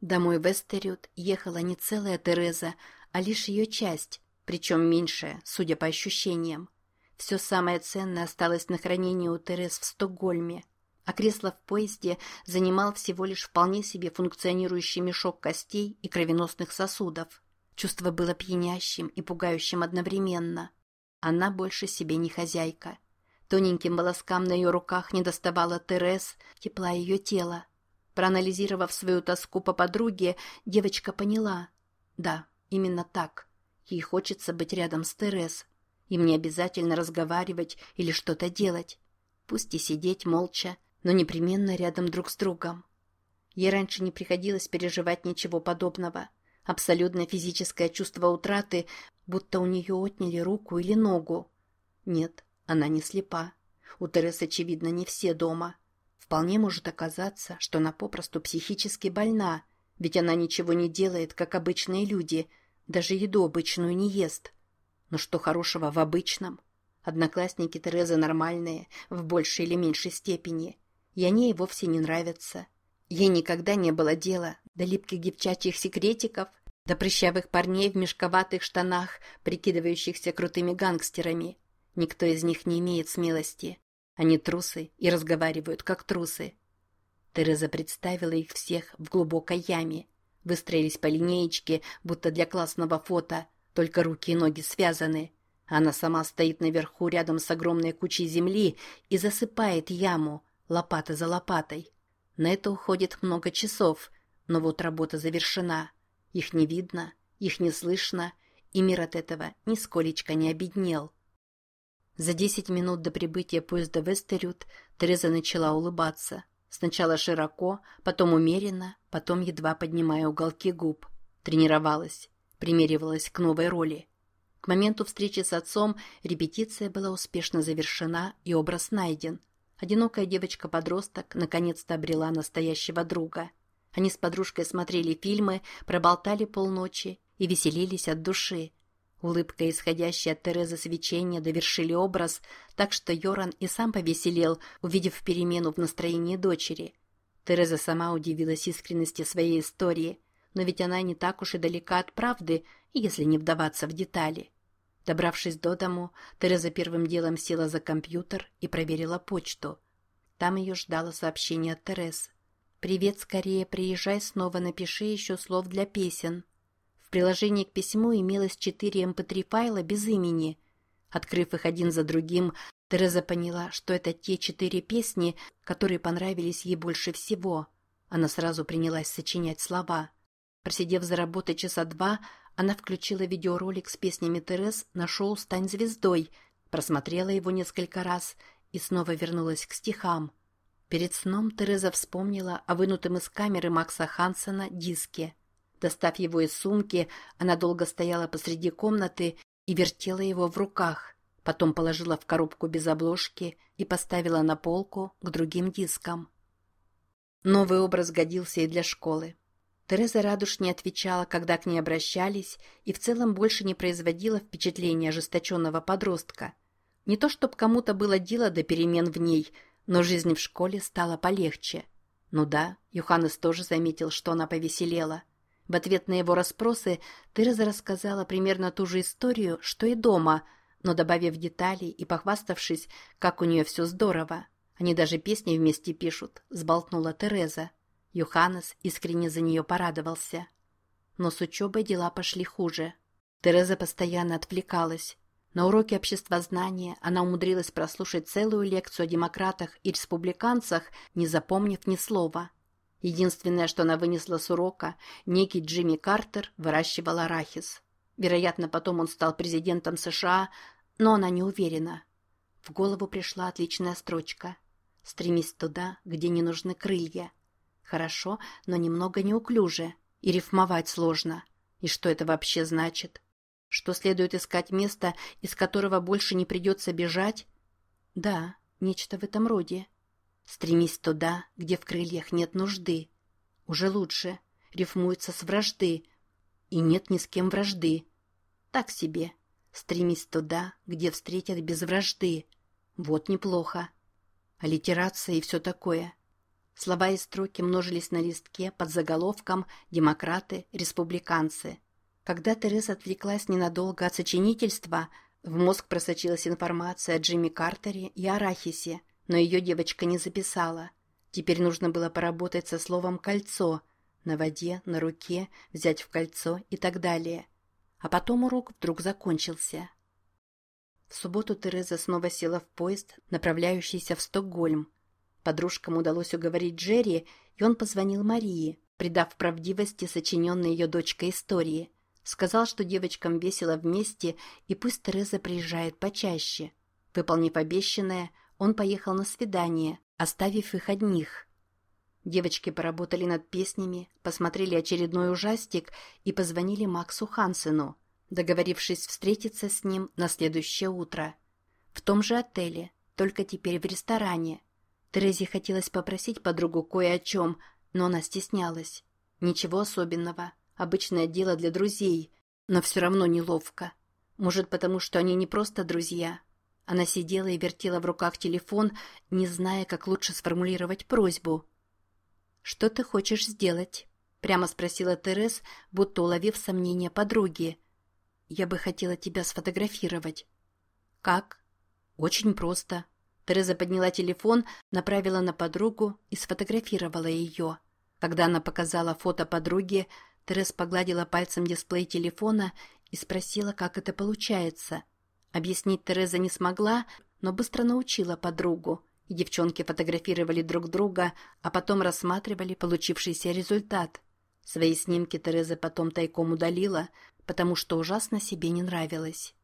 Домой в Эстериот ехала не целая Тереза, а лишь ее часть, причем меньшая, судя по ощущениям. Все самое ценное осталось на хранении у Терез в Стокгольме, а кресло в поезде занимал всего лишь вполне себе функционирующий мешок костей и кровеносных сосудов. Чувство было пьянящим и пугающим одновременно. Она больше себе не хозяйка. Тоненьким волоскам на ее руках не доставала Терез, тепла ее тела. Проанализировав свою тоску по подруге, девочка поняла. Да, именно так. Ей хочется быть рядом с Терез. Им не обязательно разговаривать или что-то делать. Пусть и сидеть молча, но непременно рядом друг с другом. Ей раньше не приходилось переживать ничего подобного. Абсолютное физическое чувство утраты, будто у нее отняли руку или ногу. Нет, она не слепа. У Терес, очевидно, не все дома. Вполне может оказаться, что она попросту психически больна, ведь она ничего не делает, как обычные люди, даже еду обычную не ест. Но что хорошего в обычном? Одноклассники Терезы нормальные, в большей или меньшей степени, и они ей вовсе не нравятся. Ей никогда не было дела до липких девчачьих секретиков, до прыщавых парней в мешковатых штанах, прикидывающихся крутыми гангстерами. Никто из них не имеет смелости. Они трусы и разговаривают как трусы. Тереза представила их всех в глубокой яме. Выстроились по линеечке, будто для классного фото, только руки и ноги связаны. Она сама стоит наверху рядом с огромной кучей земли и засыпает яму, лопата за лопатой. На это уходит много часов, но вот работа завершена. Их не видно, их не слышно, и мир от этого нисколечко не обеднел. За десять минут до прибытия поезда в Эстерют Тереза начала улыбаться. Сначала широко, потом умеренно, потом едва поднимая уголки губ. Тренировалась, примеривалась к новой роли. К моменту встречи с отцом репетиция была успешно завершена и образ найден. Одинокая девочка-подросток наконец-то обрела настоящего друга. Они с подружкой смотрели фильмы, проболтали полночи и веселились от души. Улыбка, исходящая от Терезы свечения, довершили образ, так что Йоран и сам повеселел, увидев перемену в настроении дочери. Тереза сама удивилась искренности своей истории, но ведь она не так уж и далека от правды, если не вдаваться в детали. Добравшись до дому, Тереза первым делом села за компьютер и проверила почту. Там ее ждало сообщение от Терезы. «Привет, скорее приезжай снова, напиши еще слов для песен». Приложении к письму имелось четыре mp3 эм файла без имени. Открыв их один за другим, Тереза поняла, что это те четыре песни, которые понравились ей больше всего. Она сразу принялась сочинять слова. Просидев за работой часа два, она включила видеоролик с песнями Терез на шоу «Стань звездой», просмотрела его несколько раз и снова вернулась к стихам. Перед сном Тереза вспомнила о вынутом из камеры Макса Хансена диске – Достав его из сумки, она долго стояла посреди комнаты и вертела его в руках. Потом положила в коробку без обложки и поставила на полку к другим дискам. Новый образ годился и для школы. Тереза Радуш не отвечала, когда к ней обращались, и в целом больше не производила впечатления ожесточенного подростка. Не то, чтобы кому-то было дело до перемен в ней, но жизнь в школе стала полегче. Ну да, Юханес тоже заметил, что она повеселела – в ответ на его расспросы Тереза рассказала примерно ту же историю, что и дома, но добавив деталей и похваставшись, как у нее все здорово. Они даже песни вместе пишут, сболтнула Тереза. Юханес искренне за нее порадовался. Но с учебой дела пошли хуже. Тереза постоянно отвлекалась. На уроке обществознания она умудрилась прослушать целую лекцию о демократах и республиканцах, не запомнив ни слова – Единственное, что она вынесла с урока, некий Джимми Картер выращивал арахис. Вероятно, потом он стал президентом США, но она не уверена. В голову пришла отличная строчка. «Стремись туда, где не нужны крылья». Хорошо, но немного неуклюже, и рифмовать сложно. И что это вообще значит? Что следует искать место, из которого больше не придется бежать? Да, нечто в этом роде. Стремись туда, где в крыльях нет нужды. Уже лучше. Рифмуется с вражды. И нет ни с кем вражды. Так себе. Стремись туда, где встретят без вражды. Вот неплохо. Аллитерация и все такое. И строки множились на листке под заголовком «Демократы, республиканцы». Когда Тереза отвлеклась ненадолго от сочинительства, в мозг просочилась информация о Джимми Картере и Арахисе, но ее девочка не записала. Теперь нужно было поработать со словом «кольцо», на воде, на руке, взять в кольцо и так далее. А потом урок вдруг закончился. В субботу Тереза снова села в поезд, направляющийся в Стокгольм. Подружкам удалось уговорить Джерри, и он позвонил Марии, придав правдивости сочиненной ее дочкой истории. Сказал, что девочкам весело вместе, и пусть Тереза приезжает почаще. Выполнив обещанное, он поехал на свидание, оставив их одних. Девочки поработали над песнями, посмотрели очередной ужастик и позвонили Максу Хансену, договорившись встретиться с ним на следующее утро. В том же отеле, только теперь в ресторане. Терезе хотелось попросить подругу кое о чем, но она стеснялась. Ничего особенного, обычное дело для друзей, но все равно неловко. Может, потому что они не просто друзья. Она сидела и вертела в руках телефон, не зная, как лучше сформулировать просьбу. «Что ты хочешь сделать?» — прямо спросила Терез, будто уловив сомнение подруги. «Я бы хотела тебя сфотографировать». «Как?» «Очень просто. Тереза подняла телефон, направила на подругу и сфотографировала ее. Когда она показала фото подруге, Тереза погладила пальцем дисплей телефона и спросила, как это получается. Объяснить Тереза не смогла, но быстро научила подругу, девчонки фотографировали друг друга, а потом рассматривали получившийся результат. Свои снимки Тереза потом тайком удалила, потому что ужасно себе не нравилось.